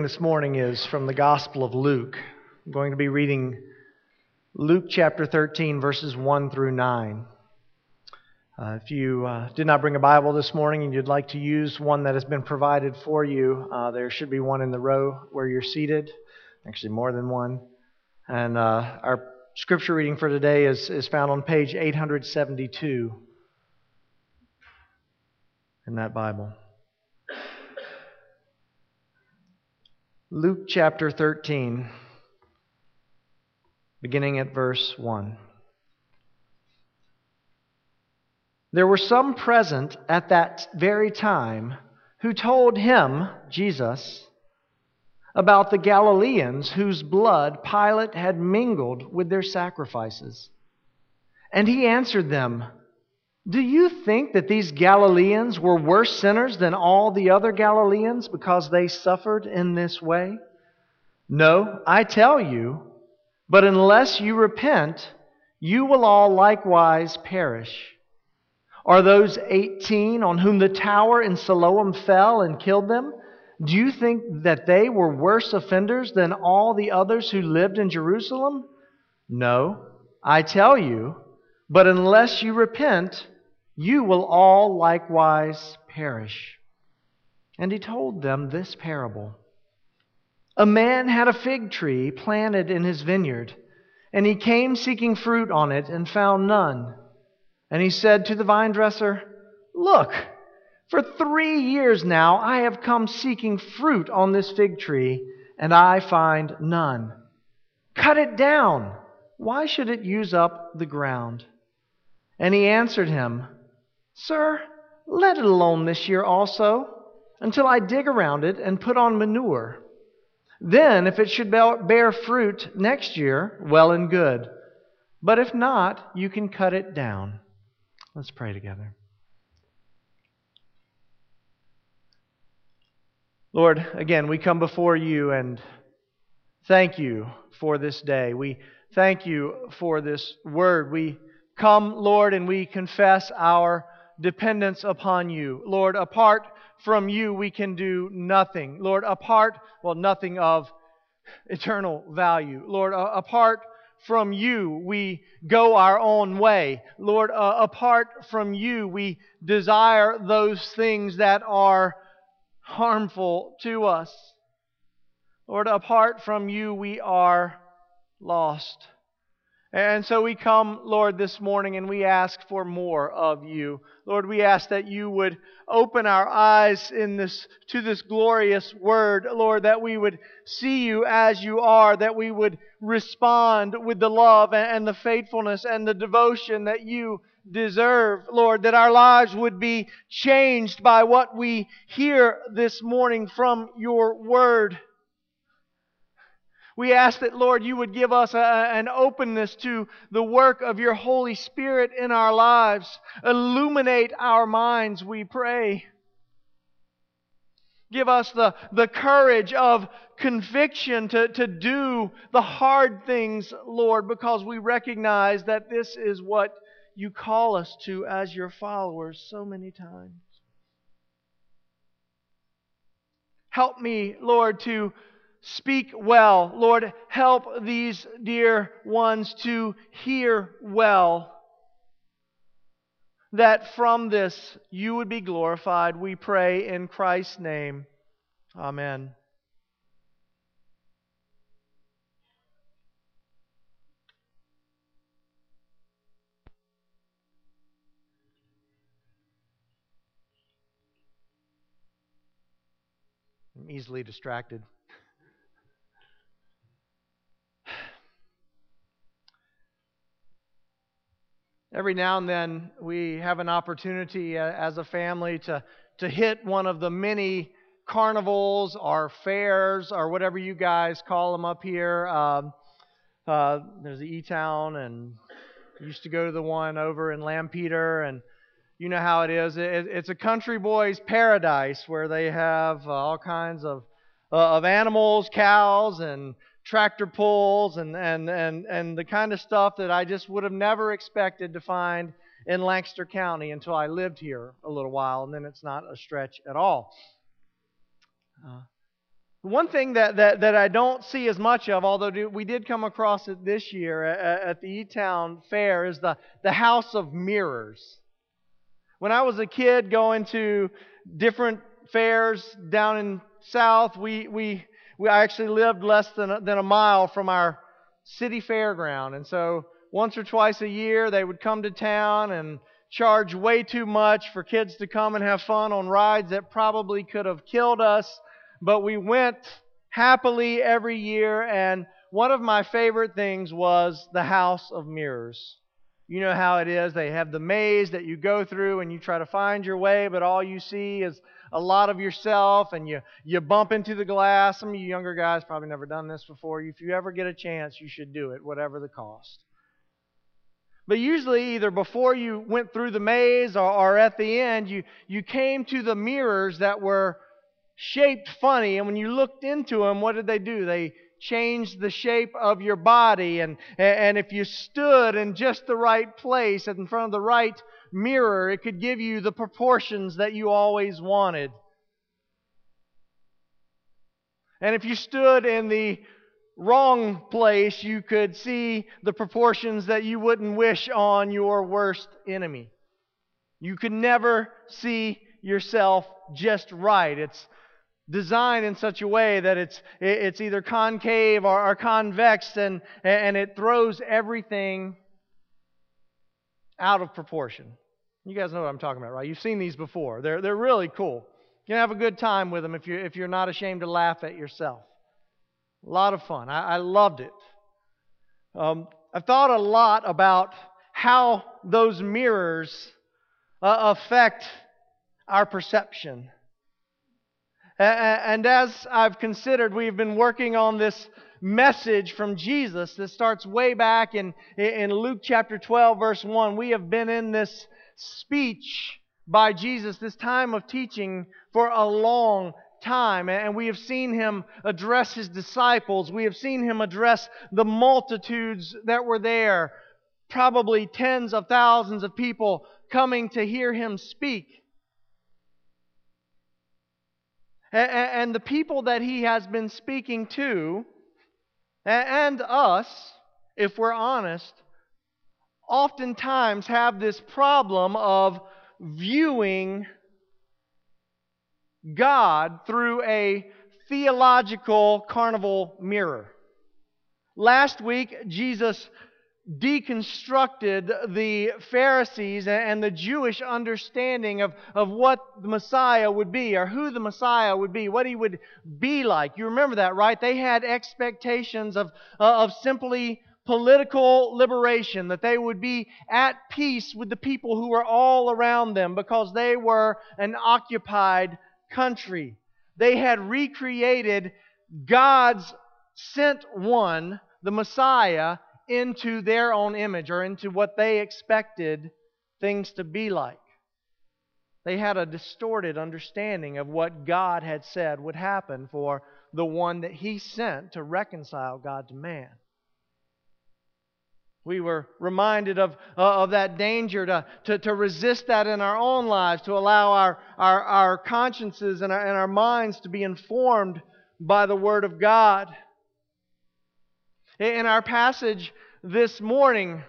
this morning is from the Gospel of Luke. I'm going to be reading Luke chapter 13, verses 1 through 9. Uh, if you uh, did not bring a Bible this morning and you'd like to use one that has been provided for you, uh, there should be one in the row where you're seated, actually, more than one. And uh, our scripture reading for today is, is found on page 872 in that Bible. Luke chapter 13, beginning at verse 1. There were some present at that very time who told him, Jesus, about the Galileans whose blood Pilate had mingled with their sacrifices. And he answered them, do you think that these Galileans were worse sinners than all the other Galileans because they suffered in this way? No, I tell you, but unless you repent, you will all likewise perish. Are those 18 on whom the tower in Siloam fell and killed them? Do you think that they were worse offenders than all the others who lived in Jerusalem? No, I tell you, but unless you repent, you will all likewise perish. And he told them this parable A man had a fig tree planted in his vineyard, and he came seeking fruit on it and found none. And he said to the vine dresser, Look, for three years now I have come seeking fruit on this fig tree, and I find none. Cut it down. Why should it use up the ground? And he answered him, Sir, let it alone this year also, until I dig around it and put on manure. Then, if it should bear fruit next year, well and good. But if not, you can cut it down. Let's pray together. Lord, again, we come before you and thank you for this day. We thank you for this word. We come, Lord, and we confess our dependence upon you. Lord, apart from you, we can do nothing. Lord, apart, well, nothing of eternal value. Lord, uh, apart from you, we go our own way. Lord, uh, apart from you, we desire those things that are harmful to us. Lord, apart from you, we are lost. And so we come, Lord, this morning and we ask for more of you. Lord, we ask that you would open our eyes in this, to this glorious word, Lord, that we would see you as you are, that we would respond with the love and the faithfulness and the devotion that you deserve, Lord, that our lives would be changed by what we hear this morning from your word. We ask that, Lord, you would give us a, an openness to the work of your Holy Spirit in our lives. Illuminate our minds, we pray. Give us the, the courage of conviction to, to do the hard things, Lord, because we recognize that this is what you call us to as your followers so many times. Help me, Lord, to speak well. Lord, help these dear ones to hear well. That from this you would be glorified. We pray in Christ's name. Amen. I'm easily distracted. Every now and then we have an opportunity uh, as a family to, to hit one of the many carnivals or fairs or whatever you guys call them up here. Um, uh, there's the E-Town, and used to go to the one over in Lampeter, and you know how it is. It, it's a country boy's paradise where they have uh, all kinds of uh, of animals, cows, and tractor pulls and, and, and, and the kind of stuff that I just would have never expected to find in Lancaster County until I lived here a little while, and then it's not a stretch at all. Uh, One thing that, that, that I don't see as much of, although we did come across it this year at, at the E-Town Fair, is the, the House of Mirrors. When I was a kid going to different fairs down in South, we, we, we I actually lived less than a, than a mile from our city fairground. And so once or twice a year, they would come to town and charge way too much for kids to come and have fun on rides that probably could have killed us but we went happily every year. And one of my favorite things was the House of Mirrors. You know how it is. They have the maze that you go through and you try to find your way, but all you see is a lot of yourself and you, you bump into the glass. Some of you younger guys probably never done this before. If you ever get a chance, you should do it, whatever the cost. But usually, either before you went through the maze or, or at the end, you, you came to the mirrors that were shaped funny. And when you looked into them, what did they do? They changed the shape of your body. And, and if you stood in just the right place in front of the right mirror, it could give you the proportions that you always wanted. And if you stood in the wrong place, you could see the proportions that you wouldn't wish on your worst enemy. You could never see yourself just right. It's designed in such a way that it's, it's either concave or, or convex and, and it throws everything out of proportion. You guys know what I'm talking about, right? You've seen these before. They're, they're really cool. You can have a good time with them if you're, if you're not ashamed to laugh at yourself. A lot of fun. I, I loved it. Um, I've thought a lot about how those mirrors uh, affect our perception. And as I've considered, we've been working on this message from Jesus that starts way back in, in Luke chapter 12, verse 1. We have been in this speech by Jesus, this time of teaching, for a long time. And we have seen him address his disciples. We have seen him address the multitudes that were there, probably tens of thousands of people coming to hear him speak. And the people that he has been speaking to, and us, if we're honest, oftentimes have this problem of viewing God through a theological carnival mirror. Last week, Jesus deconstructed the Pharisees and the Jewish understanding of, of what the Messiah would be, or who the Messiah would be, what he would be like. You remember that, right? They had expectations of, uh, of simply political liberation, that they would be at peace with the people who were all around them because they were an occupied country. They had recreated God's sent one, the Messiah, into their own image or into what they expected things to be like. They had a distorted understanding of what God had said would happen for the one that He sent to reconcile God to man. We were reminded of, uh, of that danger to, to, to resist that in our own lives, to allow our, our, our consciences and our, and our minds to be informed by the Word of God. In our passage this morning,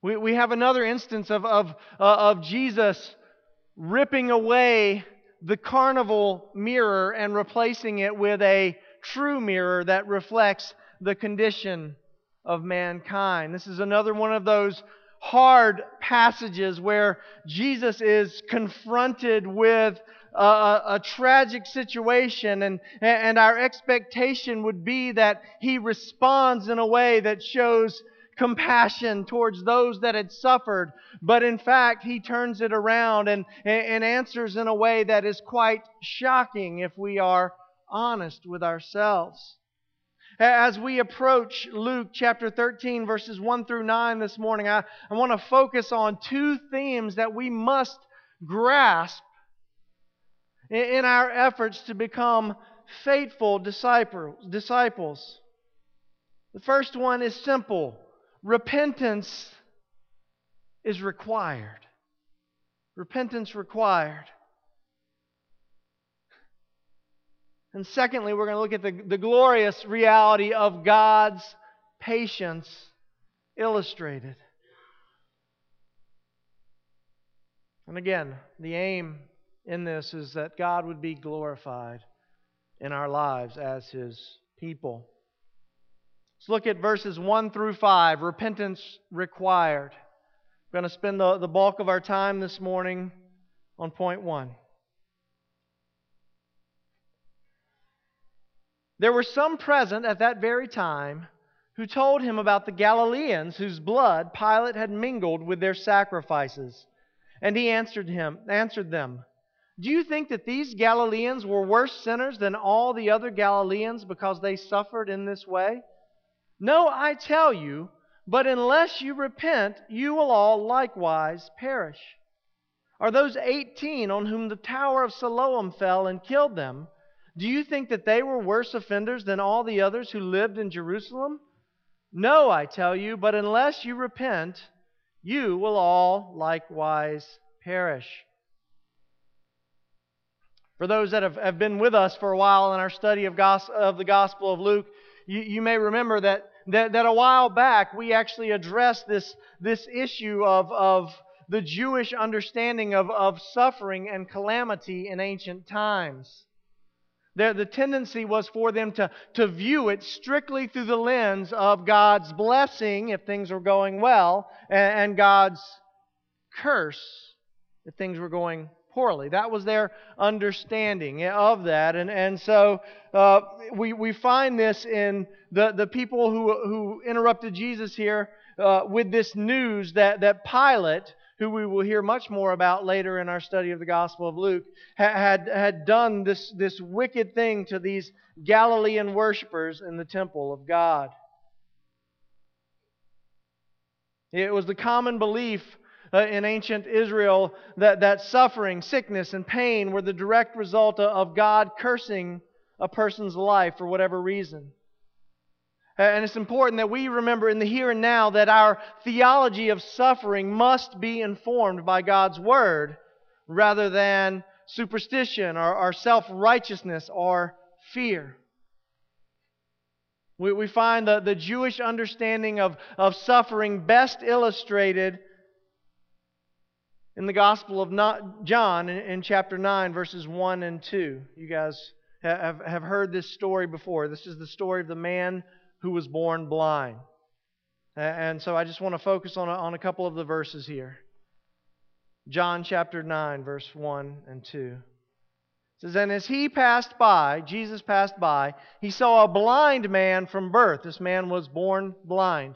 we, we have another instance of, of, uh, of Jesus ripping away the carnival mirror and replacing it with a true mirror that reflects the condition of mankind. This is another one of those hard passages where Jesus is confronted with a, a, tragic situation, and, and our expectation would be that he responds in a way that shows compassion towards those that had suffered. But in fact, he turns it around and, and answers in a way that is quite shocking if we are honest with ourselves. As we approach Luke chapter 13, verses 1 through 9 this morning, I, I want to focus on two themes that we must grasp in our efforts to become faithful disciples. The first one is simple repentance is required. Repentance required. And secondly, we're going to look at the, the glorious reality of God's patience illustrated. And again, the aim in this is that God would be glorified in our lives as His people. Let's look at verses 1 through 5. Repentance required. We're going to spend the, the bulk of our time this morning on point 1. There were some present at that very time who told him about the Galileans whose blood Pilate had mingled with their sacrifices. And he answered him, answered them, Do you think that these Galileans were worse sinners than all the other Galileans because they suffered in this way? No, I tell you, but unless you repent, you will all likewise perish. Are those eighteen on whom the tower of Siloam fell and killed them? Do you think that they were worse offenders than all the others who lived in Jerusalem? No, I tell you, but unless you repent, you will all likewise perish. For those that have, have been with us for a while in our study of, gos- of the Gospel of Luke, you, you may remember that, that, that a while back we actually addressed this, this issue of, of the Jewish understanding of, of suffering and calamity in ancient times. The, the tendency was for them to, to view it strictly through the lens of God's blessing if things were going well, and, and God's curse if things were going poorly. That was their understanding of that. And, and so uh, we, we find this in the, the people who, who interrupted Jesus here uh, with this news that, that Pilate who we will hear much more about later in our study of the Gospel of Luke, had, had done this, this wicked thing to these Galilean worshippers in the temple of God. It was the common belief uh, in ancient Israel that, that suffering, sickness, and pain were the direct result of God cursing a person's life for whatever reason. And it's important that we remember in the here and now that our theology of suffering must be informed by God's Word rather than superstition or, or self righteousness or fear. We, we find the, the Jewish understanding of, of suffering best illustrated in the Gospel of not, John in, in chapter 9, verses 1 and 2. You guys have, have heard this story before. This is the story of the man who was born blind. And so I just want to focus on a, on a couple of the verses here. John chapter 9, verse 1 and 2. It says, And as he passed by, Jesus passed by, he saw a blind man from birth. This man was born blind.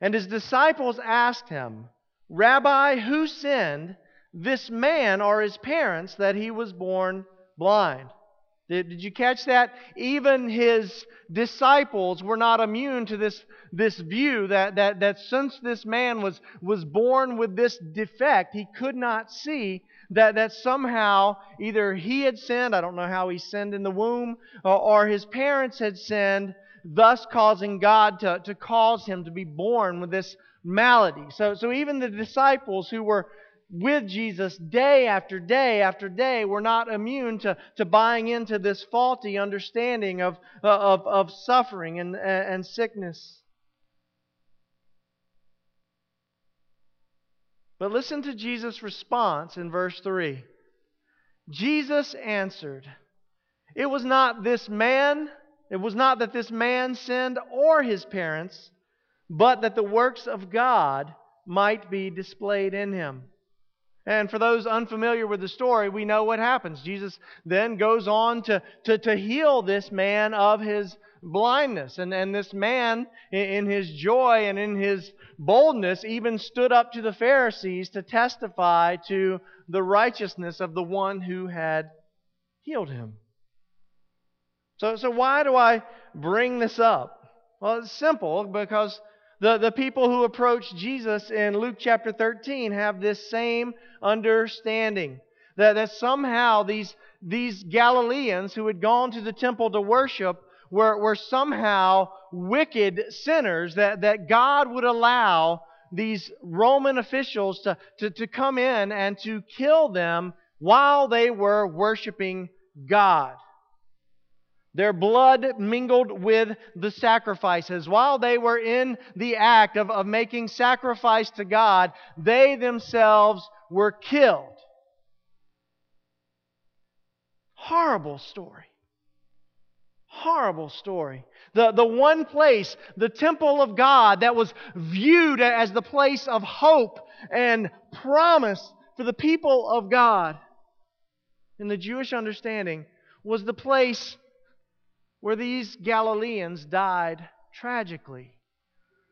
And his disciples asked him, Rabbi, who sinned, this man or his parents, that he was born blind? Did, did you catch that? Even his disciples were not immune to this, this view that, that, that since this man was, was born with this defect, he could not see that, that somehow either he had sinned, I don't know how he sinned in the womb, or, or his parents had sinned, thus causing God to, to cause him to be born with this malady. So, so even the disciples who were with Jesus day after day after day, we're not immune to, to buying into this faulty understanding of, uh, of, of suffering and, and sickness. But listen to Jesus' response in verse 3. Jesus answered, It was not this man, it was not that this man sinned or his parents, but that the works of God might be displayed in him. And for those unfamiliar with the story, we know what happens. Jesus then goes on to, to, to heal this man of his blindness. And, and this man, in his joy and in his boldness, even stood up to the Pharisees to testify to the righteousness of the one who had healed him. So, so why do I bring this up? Well, it's simple because the, the people who approach Jesus in Luke chapter 13 have this same understanding that, that somehow these, these Galileans who had gone to the temple to worship were, were somehow wicked sinners, that, that God would allow these Roman officials to, to, to come in and to kill them while they were worshiping God. Their blood mingled with the sacrifices. While they were in the act of, of making sacrifice to God, they themselves were killed. Horrible story. Horrible story. The, the one place, the temple of God, that was viewed as the place of hope and promise for the people of God in the Jewish understanding was the place where these Galileans died tragically.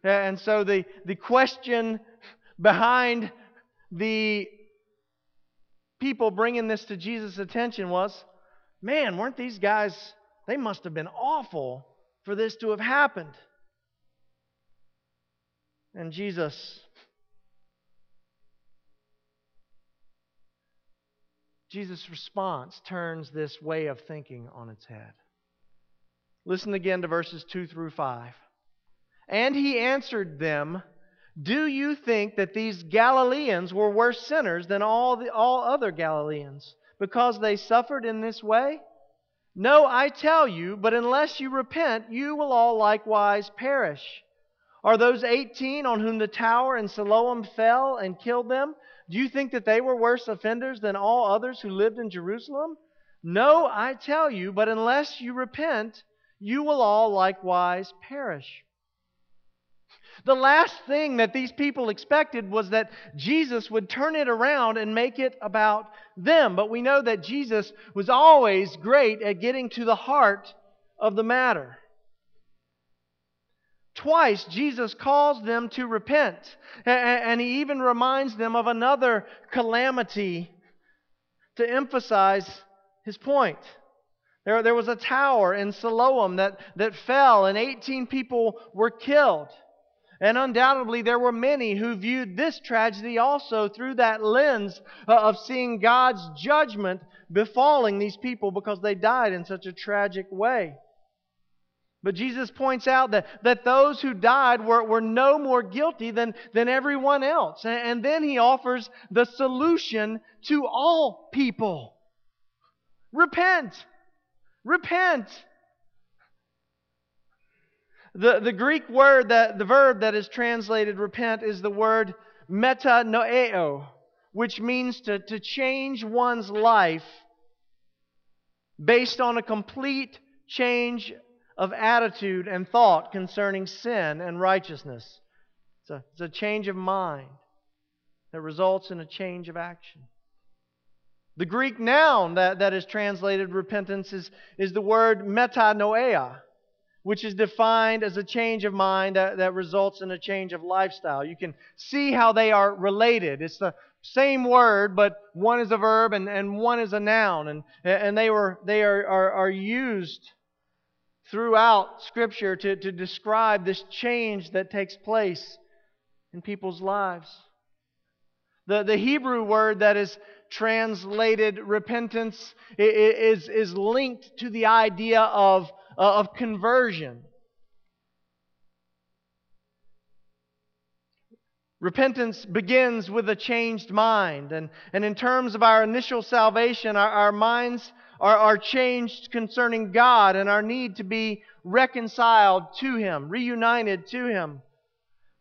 And so the, the question behind the people bringing this to Jesus' attention was man, weren't these guys, they must have been awful for this to have happened. And Jesus Jesus' response turns this way of thinking on its head. Listen again to verses 2 through 5. And he answered them, Do you think that these Galileans were worse sinners than all, the, all other Galileans because they suffered in this way? No, I tell you, but unless you repent, you will all likewise perish. Are those 18 on whom the tower in Siloam fell and killed them? Do you think that they were worse offenders than all others who lived in Jerusalem? No, I tell you, but unless you repent, you will all likewise perish. The last thing that these people expected was that Jesus would turn it around and make it about them. But we know that Jesus was always great at getting to the heart of the matter. Twice, Jesus calls them to repent. And he even reminds them of another calamity to emphasize his point. There, there was a tower in Siloam that, that fell, and 18 people were killed. And undoubtedly, there were many who viewed this tragedy also through that lens uh, of seeing God's judgment befalling these people because they died in such a tragic way. But Jesus points out that, that those who died were, were no more guilty than, than everyone else. And, and then he offers the solution to all people repent. Repent. The, the Greek word that the verb that is translated repent is the word metanoeo, which means to, to change one's life based on a complete change of attitude and thought concerning sin and righteousness. It's a, it's a change of mind that results in a change of action. The Greek noun that, that is translated repentance is, is the word metanoia, which is defined as a change of mind that, that results in a change of lifestyle. You can see how they are related. It's the same word, but one is a verb and, and one is a noun. And, and they, were, they are, are, are used throughout Scripture to, to describe this change that takes place in people's lives. The, the Hebrew word that is translated repentance is, is linked to the idea of, uh, of conversion. Repentance begins with a changed mind. And, and in terms of our initial salvation, our, our minds are, are changed concerning God and our need to be reconciled to Him, reunited to Him.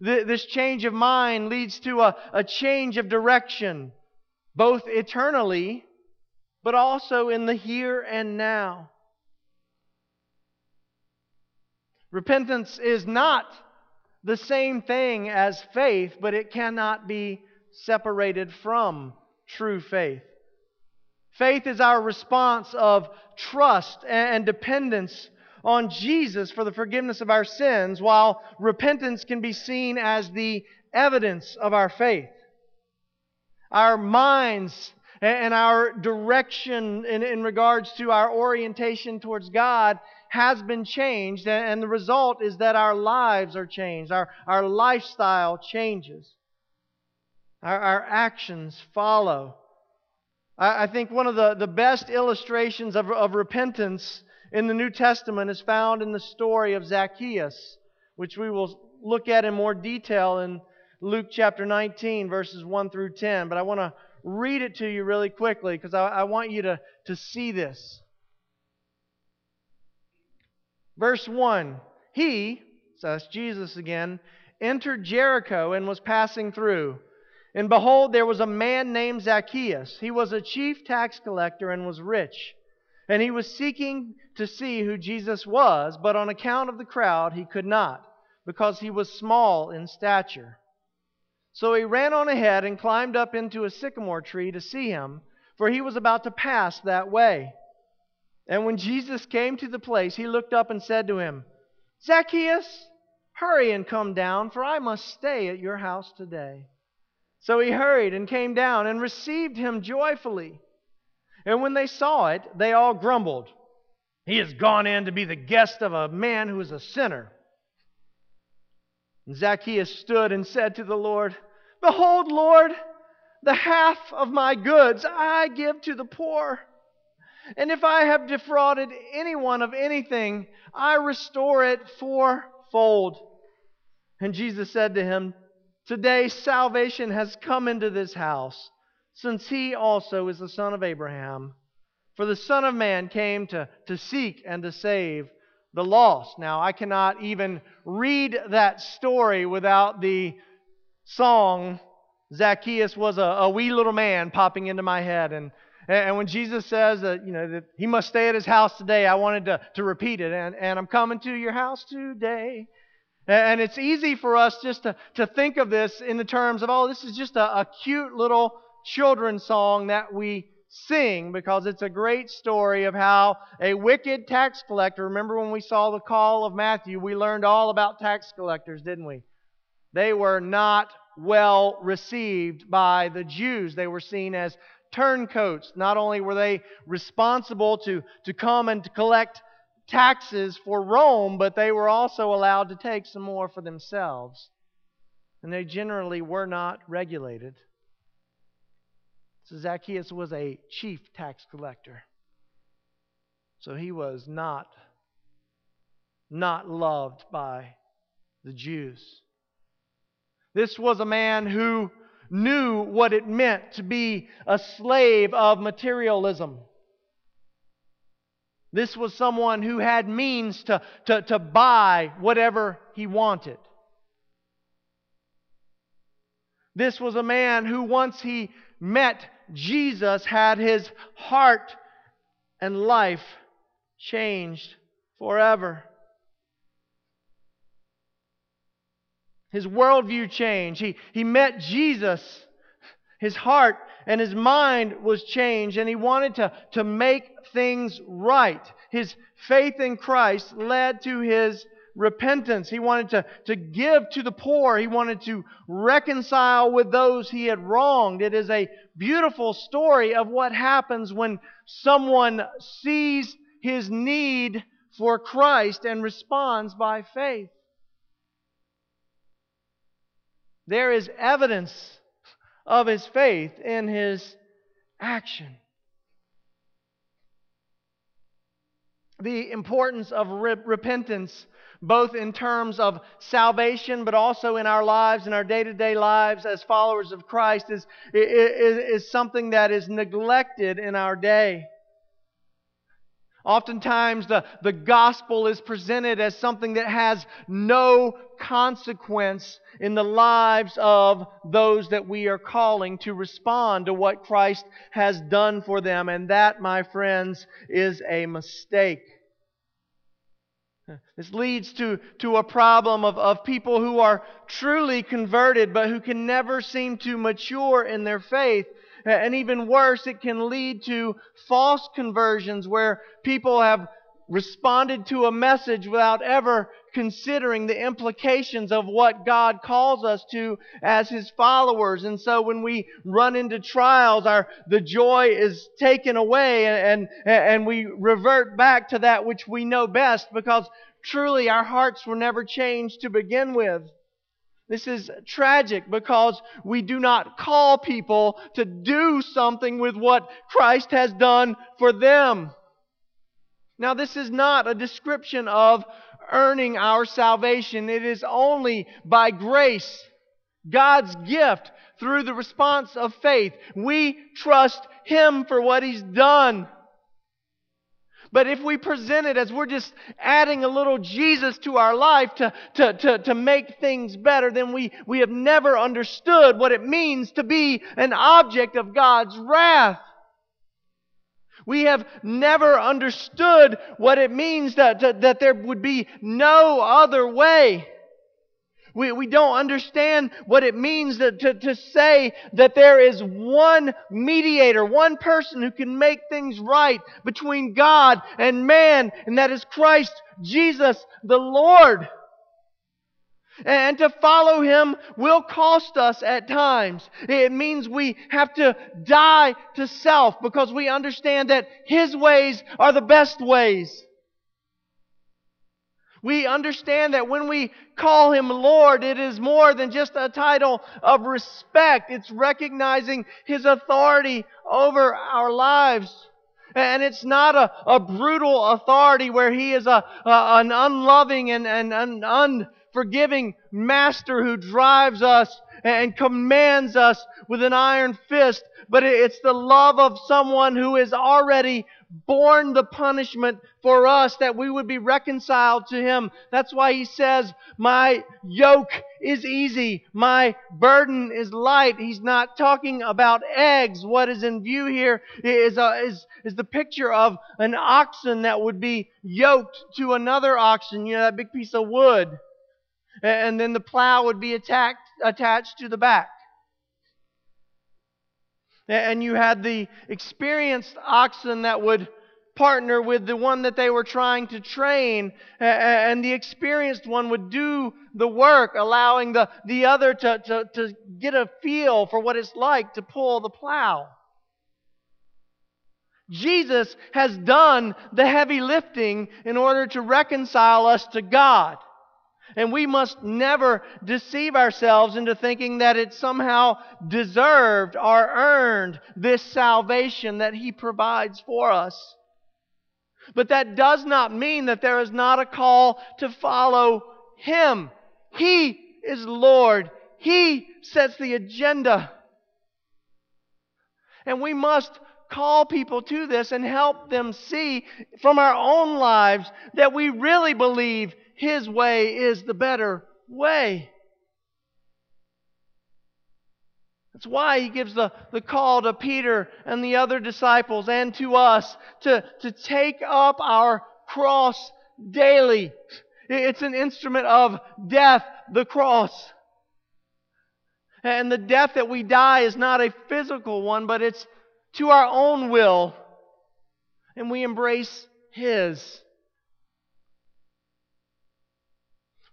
This change of mind leads to a, a change of direction both eternally, but also in the here and now. Repentance is not the same thing as faith, but it cannot be separated from true faith. Faith is our response of trust and dependence on Jesus for the forgiveness of our sins, while repentance can be seen as the evidence of our faith our minds and our direction in, in regards to our orientation towards God has been changed, and the result is that our lives are changed, our, our lifestyle changes, our, our actions follow. I, I think one of the, the best illustrations of, of repentance in the New Testament is found in the story of Zacchaeus, which we will look at in more detail in Luke chapter 19, verses 1 through 10, but I want to read it to you really quickly because I, I want you to, to see this. Verse 1 He, so that's Jesus again, entered Jericho and was passing through. And behold, there was a man named Zacchaeus. He was a chief tax collector and was rich. And he was seeking to see who Jesus was, but on account of the crowd he could not, because he was small in stature. So he ran on ahead and climbed up into a sycamore tree to see him, for he was about to pass that way. And when Jesus came to the place, he looked up and said to him, Zacchaeus, hurry and come down, for I must stay at your house today. So he hurried and came down and received him joyfully. And when they saw it, they all grumbled. He has gone in to be the guest of a man who is a sinner. And Zacchaeus stood and said to the Lord, Behold, Lord, the half of my goods I give to the poor. And if I have defrauded anyone of anything, I restore it fourfold. And Jesus said to him, Today salvation has come into this house, since he also is the son of Abraham. For the Son of Man came to, to seek and to save the lost. Now, I cannot even read that story without the song, Zacchaeus was a, a wee little man, popping into my head. And, and when Jesus says that, you know, that he must stay at his house today, I wanted to, to repeat it. And, and I'm coming to your house today. And it's easy for us just to, to think of this in the terms of, oh, this is just a, a cute little children's song that we sing because it's a great story of how a wicked tax collector, remember when we saw the call of Matthew, we learned all about tax collectors, didn't we? They were not well received by the Jews. They were seen as turncoats. Not only were they responsible to, to come and to collect taxes for Rome, but they were also allowed to take some more for themselves. And they generally were not regulated. So Zacchaeus was a chief tax collector. So he was not not loved by the Jews. This was a man who knew what it meant to be a slave of materialism. This was someone who had means to, to, to buy whatever he wanted. This was a man who, once he met Jesus, had his heart and life changed forever. His worldview changed. He, he met Jesus. His heart and his mind was changed, and he wanted to, to make things right. His faith in Christ led to his repentance. He wanted to, to give to the poor. He wanted to reconcile with those he had wronged. It is a beautiful story of what happens when someone sees his need for Christ and responds by faith. There is evidence of his faith in his action. The importance of re- repentance both in terms of salvation, but also in our lives, in our day to day lives as followers of Christ, is, is, is something that is neglected in our day. Oftentimes, the, the gospel is presented as something that has no consequence in the lives of those that we are calling to respond to what Christ has done for them. And that, my friends, is a mistake. This leads to, to a problem of, of people who are truly converted, but who can never seem to mature in their faith. And even worse, it can lead to false conversions where people have responded to a message without ever considering the implications of what God calls us to as His followers. And so when we run into trials, our, the joy is taken away and, and, and we revert back to that which we know best because truly our hearts were never changed to begin with. This is tragic because we do not call people to do something with what Christ has done for them. Now, this is not a description of earning our salvation. It is only by grace, God's gift, through the response of faith. We trust Him for what He's done. But if we present it as we're just adding a little Jesus to our life to, to, to, to make things better, then we, we have never understood what it means to be an object of God's wrath. We have never understood what it means that, that, that there would be no other way. We, we don't understand what it means to, to, to say that there is one mediator, one person who can make things right between God and man, and that is Christ Jesus the Lord. And to follow him will cost us at times. It means we have to die to self because we understand that his ways are the best ways. We understand that when we call him Lord, it is more than just a title of respect. It's recognizing his authority over our lives. And it's not a, a brutal authority where he is a, a an unloving and, and an unforgiving master who drives us and commands us with an iron fist, but it's the love of someone who is already borne the punishment for us that we would be reconciled to Him. That's why He says, My yoke is easy, my burden is light. He's not talking about eggs. What is in view here is, a, is, is the picture of an oxen that would be yoked to another oxen, you know, that big piece of wood. And then the plow would be attacked, attached to the back. And you had the experienced oxen that would partner with the one that they were trying to train, and the experienced one would do the work, allowing the, the other to, to, to get a feel for what it's like to pull the plow. Jesus has done the heavy lifting in order to reconcile us to God. And we must never deceive ourselves into thinking that it somehow deserved or earned this salvation that He provides for us. But that does not mean that there is not a call to follow Him. He is Lord. He sets the agenda. And we must call people to this and help them see from our own lives that we really believe his way is the better way. That's why he gives the, the call to Peter and the other disciples and to us to, to take up our cross daily. It's an instrument of death, the cross. And the death that we die is not a physical one, but it's to our own will. And we embrace His.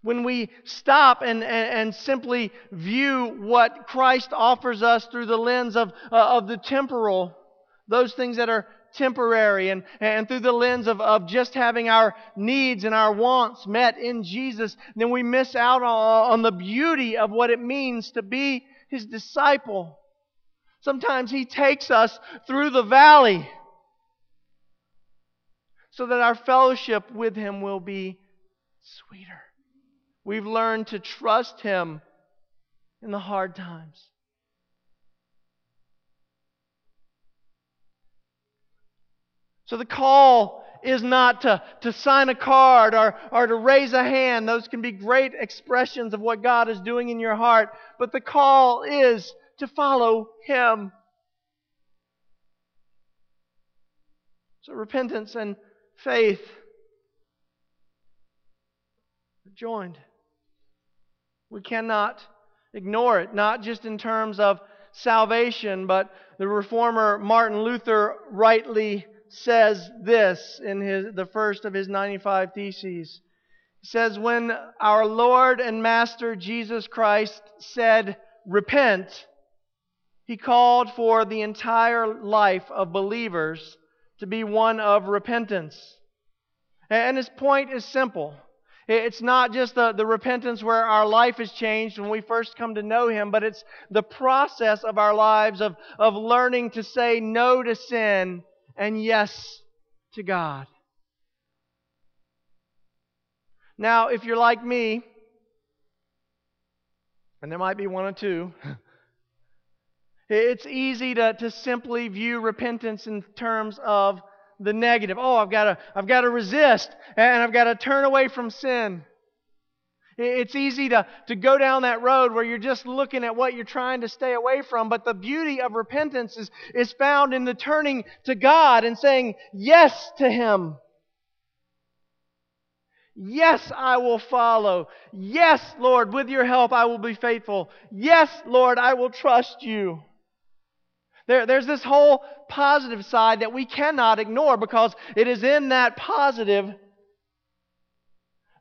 When we stop and, and, and, simply view what Christ offers us through the lens of, uh, of the temporal, those things that are temporary, and, and through the lens of, of just having our needs and our wants met in Jesus, then we miss out on, on the beauty of what it means to be His disciple. Sometimes He takes us through the valley so that our fellowship with Him will be sweeter. We've learned to trust Him in the hard times. So the call is not to, to sign a card or, or to raise a hand. Those can be great expressions of what God is doing in your heart. But the call is to follow Him. So repentance and faith are joined. We cannot ignore it, not just in terms of salvation, but the reformer Martin Luther rightly says this in his, the first of his 95 Theses. He says, When our Lord and Master Jesus Christ said, Repent, he called for the entire life of believers to be one of repentance. And his point is simple. It's not just the, the repentance where our life is changed when we first come to know Him, but it's the process of our lives of, of learning to say no to sin and yes to God. Now, if you're like me, and there might be one or two, it's easy to, to simply view repentance in terms of the negative. Oh, I've got to, I've got to resist and I've got to turn away from sin. It's easy to, to go down that road where you're just looking at what you're trying to stay away from. But the beauty of repentance is, is found in the turning to God and saying yes to Him. Yes, I will follow. Yes, Lord, with your help, I will be faithful. Yes, Lord, I will trust you. There, there's this whole positive side that we cannot ignore because it is in that positive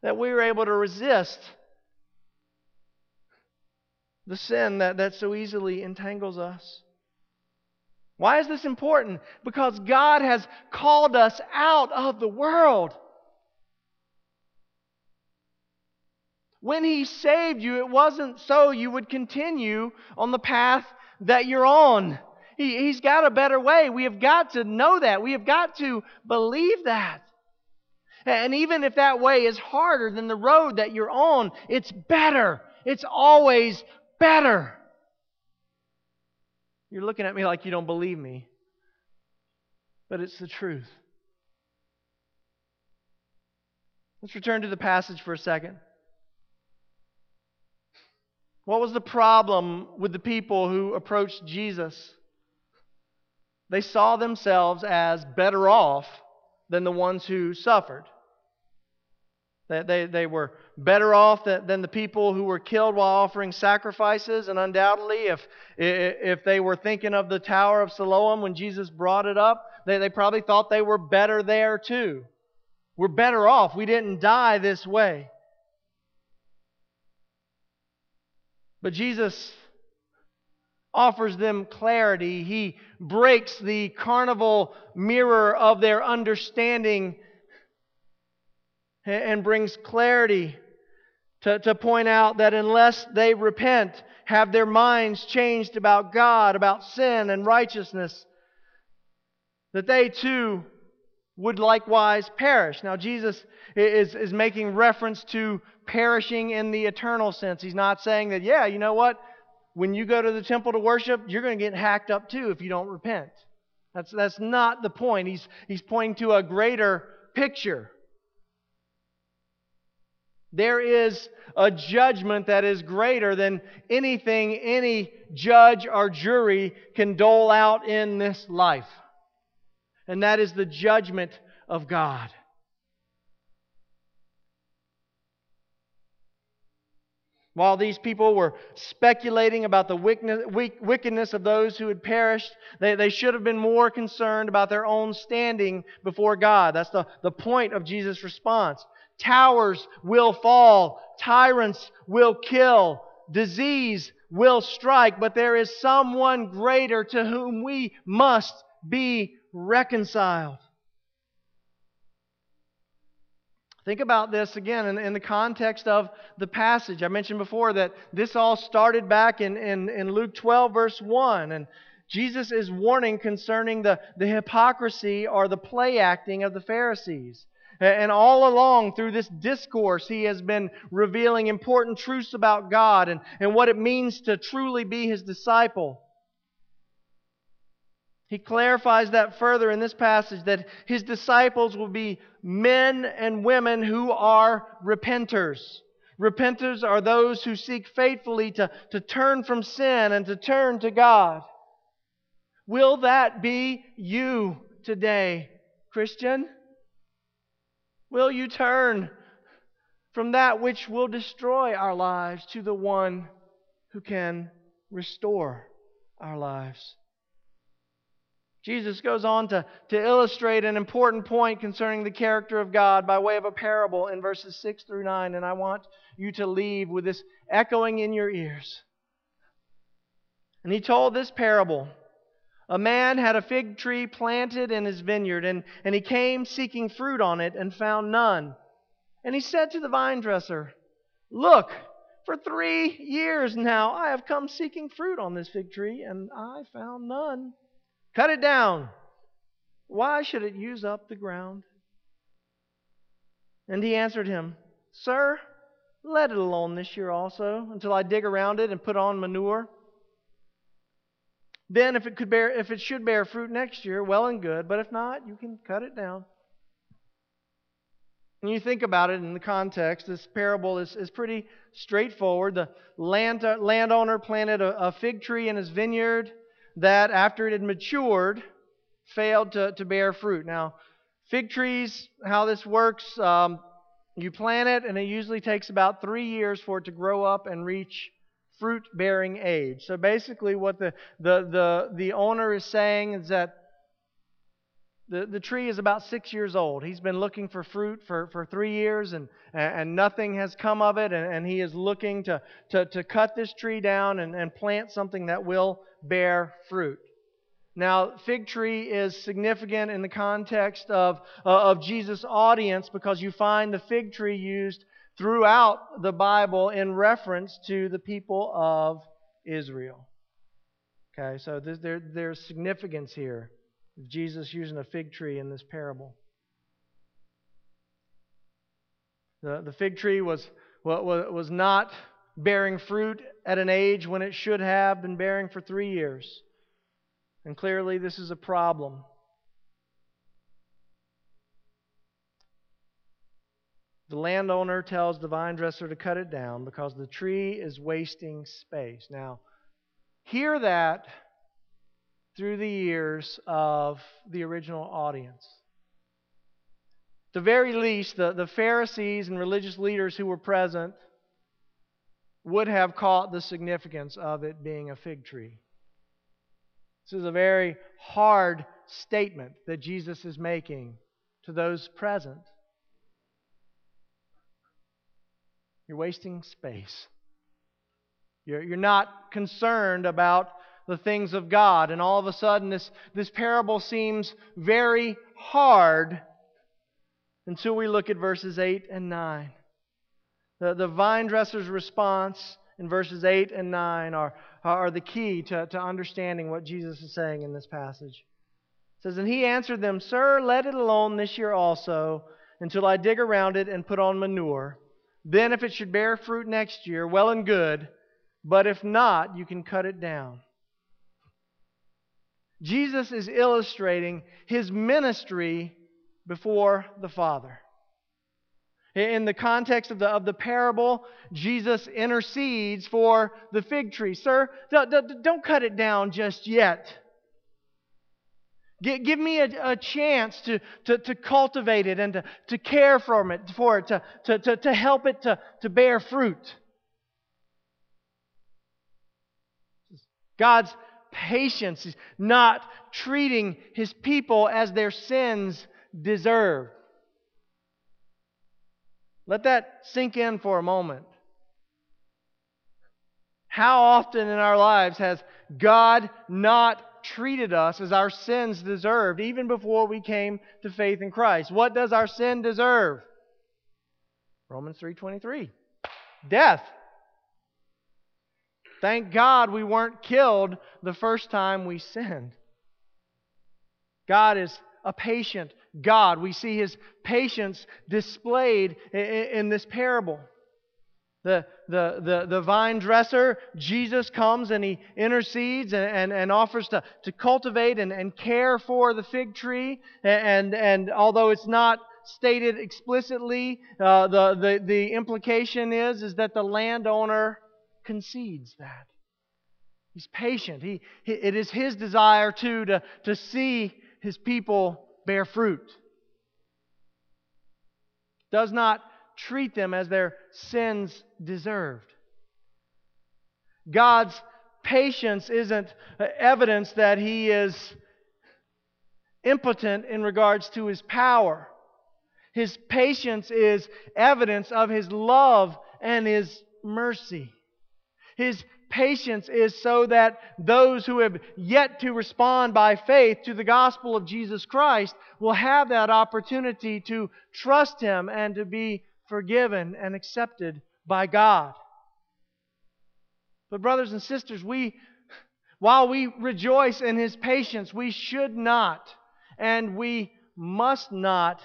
that we are able to resist the sin that, that so easily entangles us. Why is this important? Because God has called us out of the world. When He saved you, it wasn't so you would continue on the path that you're on. He, he's got a better way. We have got to know that. We have got to believe that. And even if that way is harder than the road that you're on, it's better. It's always better. You're looking at me like you don't believe me, but it's the truth. Let's return to the passage for a second. What was the problem with the people who approached Jesus? They saw themselves as better off than the ones who suffered. They, they, they were better off than, than the people who were killed while offering sacrifices. And undoubtedly, if, if they were thinking of the Tower of Siloam when Jesus brought it up, they, they probably thought they were better there too. We're better off. We didn't die this way. But Jesus offers them clarity. He breaks the carnival mirror of their understanding and brings clarity to, to point out that unless they repent, have their minds changed about God, about sin and righteousness, that they too would likewise perish. Now, Jesus is, is making reference to perishing in the eternal sense. He's not saying that, yeah, you know what? When you go to the temple to worship, you're going to get hacked up too if you don't repent. That's, that's not the point. He's, he's pointing to a greater picture. There is a judgment that is greater than anything any judge or jury can dole out in this life. And that is the judgment of God. While these people were speculating about the wickedness of those who had perished, they, should have been more concerned about their own standing before God. That's the, the point of Jesus' response. Towers will fall, tyrants will kill, disease will strike, but there is someone greater to whom we must be reconciled. Think about this again in, in, the context of the passage. I mentioned before that this all started back in, in, in Luke 12, verse 1. And Jesus is warning concerning the, the hypocrisy or the play acting of the Pharisees. And all along through this discourse, he has been revealing important truths about God and, and what it means to truly be his disciple. He clarifies that further in this passage that his disciples will be men and women who are repenters. Repenters are those who seek faithfully to, to turn from sin and to turn to God. Will that be you today, Christian? Will you turn from that which will destroy our lives to the one who can restore our lives? Jesus goes on to, to illustrate an important point concerning the character of God by way of a parable in verses 6 through 9, and I want you to leave with this echoing in your ears. And he told this parable A man had a fig tree planted in his vineyard, and, and he came seeking fruit on it and found none. And he said to the vine dresser, Look, for three years now I have come seeking fruit on this fig tree, and I found none. Cut it down. Why should it use up the ground? And he answered him, Sir, let it alone this year also, until I dig around it and put on manure. Then if it could bear if it should bear fruit next year, well and good, but if not, you can cut it down. When you think about it in the context, this parable is, is pretty straightforward. The land, uh, landowner planted a, a fig tree in his vineyard that, after it had matured, failed to, to bear fruit. Now, fig trees, how this works, um, you plant it, and it usually takes about three years for it to grow up and reach fruit bearing age. So basically, what the, the, the, the owner is saying is that the, the tree is about six years old. He's been looking for fruit for, for three years and, and nothing has come of it. And, and he is looking to, to, to cut this tree down and, and plant something that will bear fruit. Now, fig tree is significant in the context of, uh, of Jesus' audience because you find the fig tree used throughout the Bible in reference to the people of Israel. Okay, so there, there's significance here. Jesus using a fig tree in this parable. The, the fig tree was, was not bearing fruit at an age when it should have been bearing for three years. And clearly, this is a problem. The landowner tells the vine dresser to cut it down because the tree is wasting space. Now, hear that through the ears of the original audience. At the very least, the, the Pharisees and religious leaders who were present would have caught the significance of it being a fig tree. This is a very hard statement that Jesus is making to those present. You're wasting space. You're, you're not concerned about the things of God. And all of a sudden, this, this parable seems very hard until we look at verses 8 and 9. The, the vine dresser's response in verses 8 and 9 are, are the key to, to understanding what Jesus is saying in this passage. It says, And he answered them, Sir, let it alone this year also, until I dig around it and put on manure. Then, if it should bear fruit next year, well and good. But if not, you can cut it down. Jesus is illustrating his ministry before the Father. In the context of the, of the parable, Jesus intercedes for the fig tree. Sir, don't don't cut it down just yet. Give me a, a chance to, to, to, cultivate it and to, to care for it, for it to, to, to, to help it to, to bear fruit. God's patience. He's not treating his people as their sins deserve. Let that sink in for a moment. How often in our lives has God not treated us as our sins deserved even before we came to faith in Christ? What does our sin deserve? Romans 3:23. Death. Thank God we weren't killed the first time we sinned. God is a patient God. We see his patience displayed in, this parable. The, the, the, the vine dresser, Jesus comes and he intercedes and, and, and offers to, to cultivate and, and care for the fig tree. And, and although it's not stated explicitly, uh, the, the, the implication is, is that the landowner concedes that. He's patient. He, it is his desire, too, to, to see his people bear fruit. Does not treat them as their sins deserved. God's patience isn't evidence that he is impotent in regards to his power. His patience is evidence of his love and his mercy. His patience is so that those who have yet to respond by faith to the gospel of Jesus Christ will have that opportunity to trust Him and to be forgiven and accepted by God. But, brothers and sisters, we, while we rejoice in His patience, we should not and we must not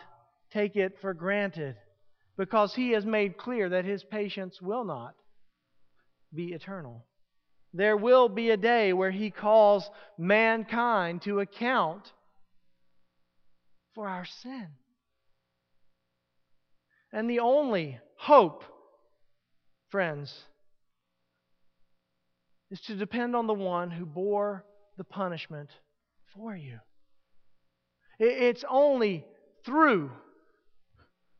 take it for granted because He has made clear that His patience will not be eternal. There will be a day where He calls mankind to account for our sin. And the only hope, friends, is to depend on the one who bore the punishment for you. It's only through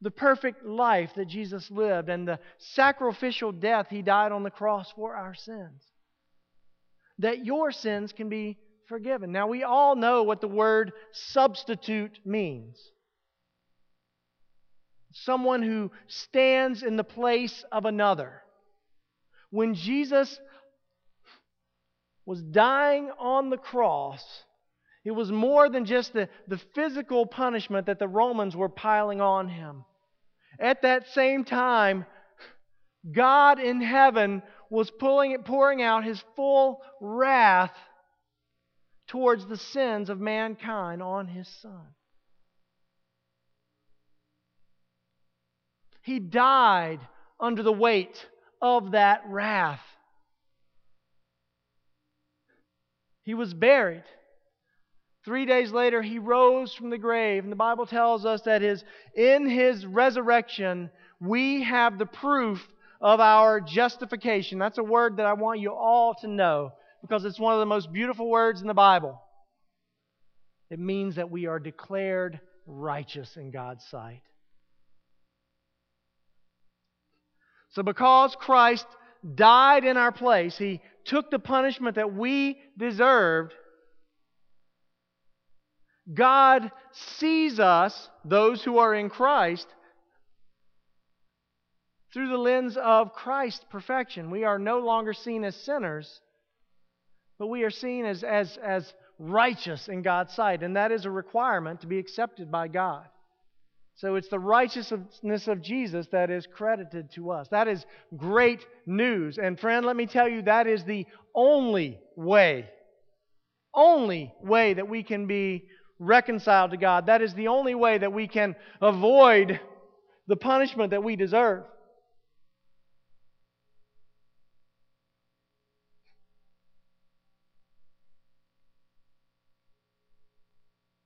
the perfect life that Jesus lived and the sacrificial death he died on the cross for our sins that your sins can be forgiven. Now, we all know what the word substitute means someone who stands in the place of another. When Jesus was dying on the cross, it was more than just the, the physical punishment that the Romans were piling on him. At that same time, God in heaven was pulling, pouring out his full wrath towards the sins of mankind on his Son. He died under the weight of that wrath. He was buried. Three days later, he rose from the grave. And the Bible tells us that his, in his resurrection, we have the proof of our justification. That's a word that I want you all to know because it's one of the most beautiful words in the Bible. It means that we are declared righteous in God's sight. So, because Christ died in our place, He took the punishment that we deserved. God sees us, those who are in Christ, through the lens of Christ's perfection. We are no longer seen as sinners, but we are seen as, as, as righteous in God's sight. And that is a requirement to be accepted by God. So it's the righteousness of Jesus that is credited to us. That is great news. And friend, let me tell you, that is the only way, only way that we can be reconciled to God. That is the only way that we can avoid the punishment that we deserve.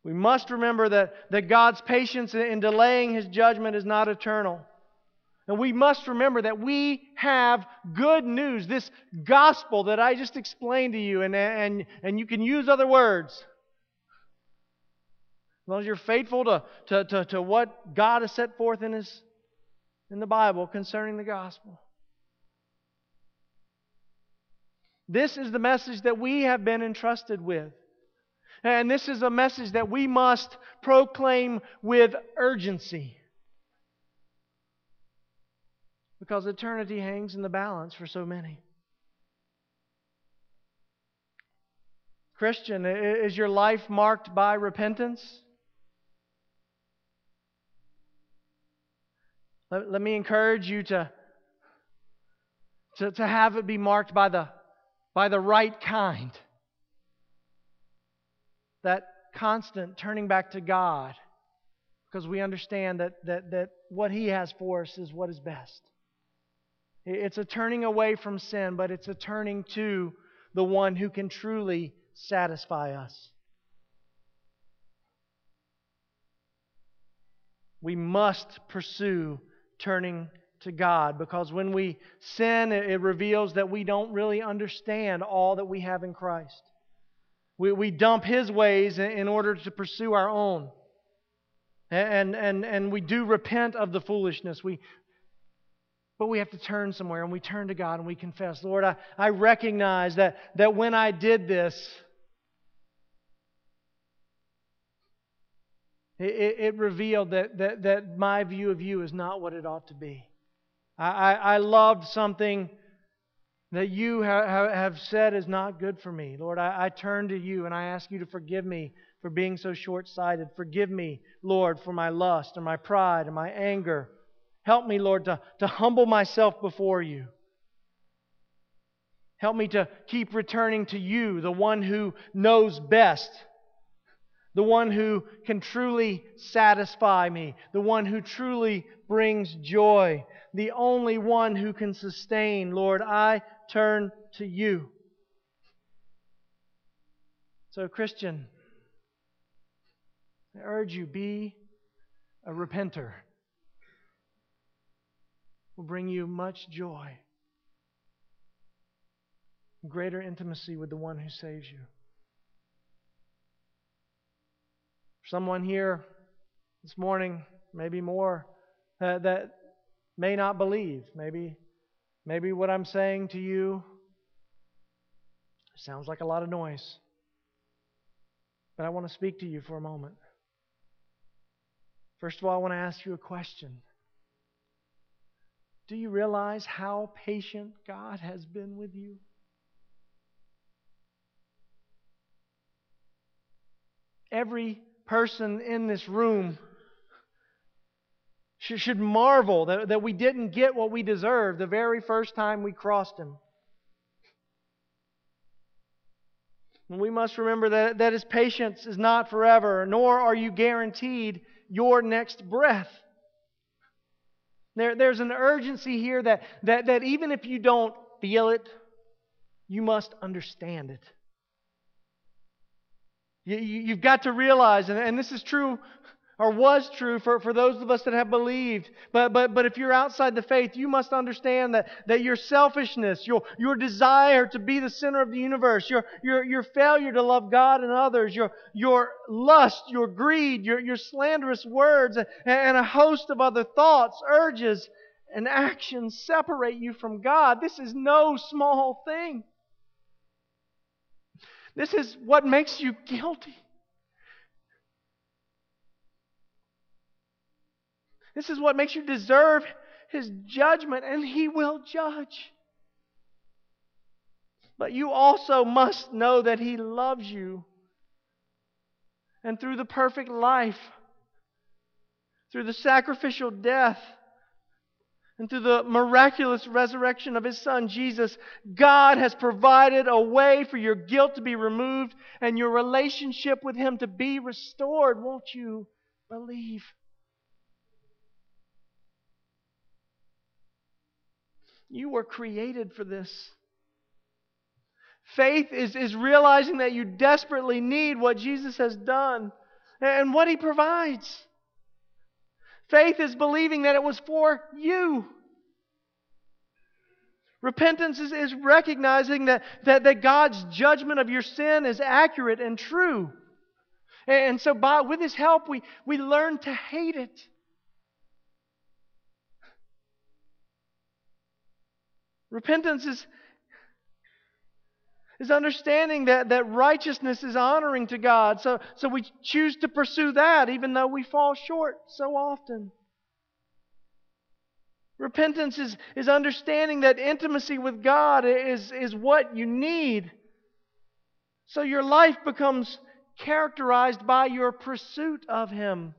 We must remember that, that God's patience in delaying His judgment is not eternal. And we must remember that we have good news, this gospel that I just explained to you, and, and, and you can use other words. As long as you're faithful to, to, to, to what God has set forth in, his, in the Bible concerning the gospel. This is the message that we have been entrusted with. And this is a message that we must proclaim with urgency. Because eternity hangs in the balance for so many. Christian, is your life marked by repentance? Let, let me encourage you to, to, to have it be marked by the, by the right kind that constant turning back to God because we understand that, that, that what He has for us is what is best. It's a turning away from sin, but it's a turning to the one who can truly satisfy us. We must pursue turning to God because when we sin, it reveals that we don't really understand all that we have in Christ. We, we dump his ways in order to pursue our own. And, and, and we do repent of the foolishness. We, but we have to turn somewhere, and we turn to God and we confess, Lord, I, I recognize that, that when I did this, it, it, revealed that, that, that my view of you is not what it ought to be. I, I, I loved something that you have said is not good for me. Lord, I, I turn to you and I ask you to forgive me for being so short sighted. Forgive me, Lord, for my lust and my pride and my anger. Help me, Lord, to, to humble myself before you. Help me to keep returning to you, the one who knows best, the one who can truly satisfy me, the one who truly brings joy, the only one who can sustain. Lord, I turn to you. So, Christian, I urge you, be a repenter. Will bring you much joy, greater intimacy with the one who saves you. Someone here this morning, maybe more, uh, that may not believe. Maybe, maybe what I'm saying to you sounds like a lot of noise. But I want to speak to you for a moment. First of all, I want to ask you a question. Do you realize how patient God has been with you? Every person in this room should marvel that, that we didn't get what we deserved the very first time we crossed Him. And we must remember that, that His patience is not forever, nor are you guaranteed your next breath. There, there's an urgency here that, that, that even if you don't feel it, you must understand it. You, have got to realize, and, and this is true or was true for, for those of us that have believed. But, but, but if you're outside the faith, you must understand that, that your selfishness, your, your desire to be the center of the universe, your, your, your failure to love God and others, your, your lust, your greed, your, your slanderous words, and, and a host of other thoughts, urges, and actions separate you from God. This is no small thing. This is what makes you guilty. This is what makes you deserve his judgment, and he will judge. But you also must know that he loves you. And through the perfect life, through the sacrificial death, and through the miraculous resurrection of his son Jesus, God has provided a way for your guilt to be removed and your relationship with him to be restored. Won't you believe? You were created for this. Faith is, is realizing that you desperately need what Jesus has done and what he provides. Faith is believing that it was for you. Repentance is, is recognizing that, that, that God's judgment of your sin is accurate and true. And so, by, with His help, we, we learn to hate it. Repentance is, is understanding that, that righteousness is honoring to God. So, so we choose to pursue that even though we fall short so often. Repentance is, is understanding that intimacy with God is, is what you need. So your life becomes characterized by your pursuit of Him.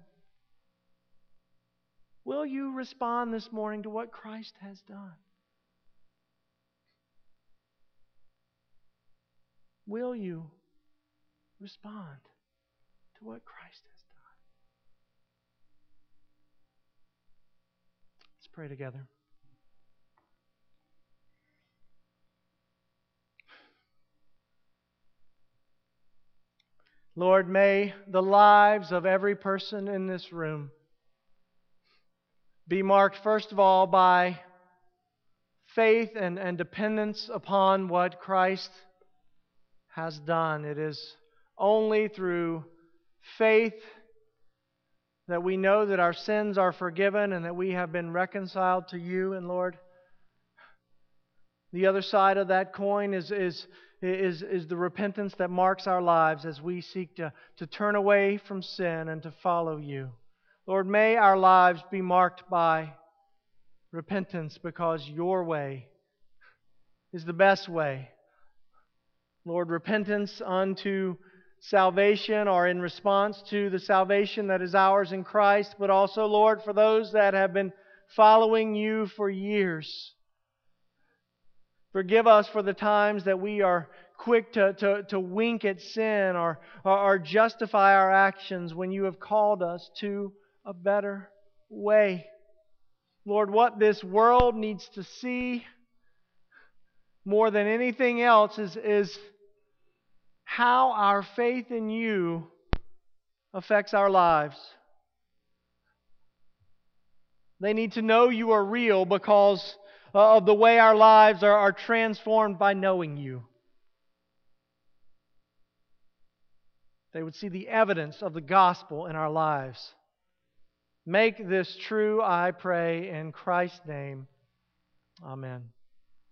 Will you respond this morning to what Christ has done? Will you respond to what Christ has done? Let's pray together. Lord, may the lives of every person in this room be marked, first of all, by faith and, and dependence upon what Christ has done. It is only through faith that we know that our sins are forgiven and that we have been reconciled to you. And Lord, the other side of that coin is, is, is, is the repentance that marks our lives as we seek to, to turn away from sin and to follow you. Lord, may our lives be marked by repentance because your way is the best way. Lord, repentance unto salvation or in response to the salvation that is ours in Christ, but also, Lord, for those that have been following you for years. Forgive us for the times that we are quick to, to, to wink at sin or, or, or justify our actions when you have called us to a better way. Lord, what this world needs to see more than anything else is, is how our faith in you affects our lives. They need to know you are real because uh, of the way our lives are, are transformed by knowing you. They would see the evidence of the gospel in our lives. Make this true, I pray, in Christ's name. Amen.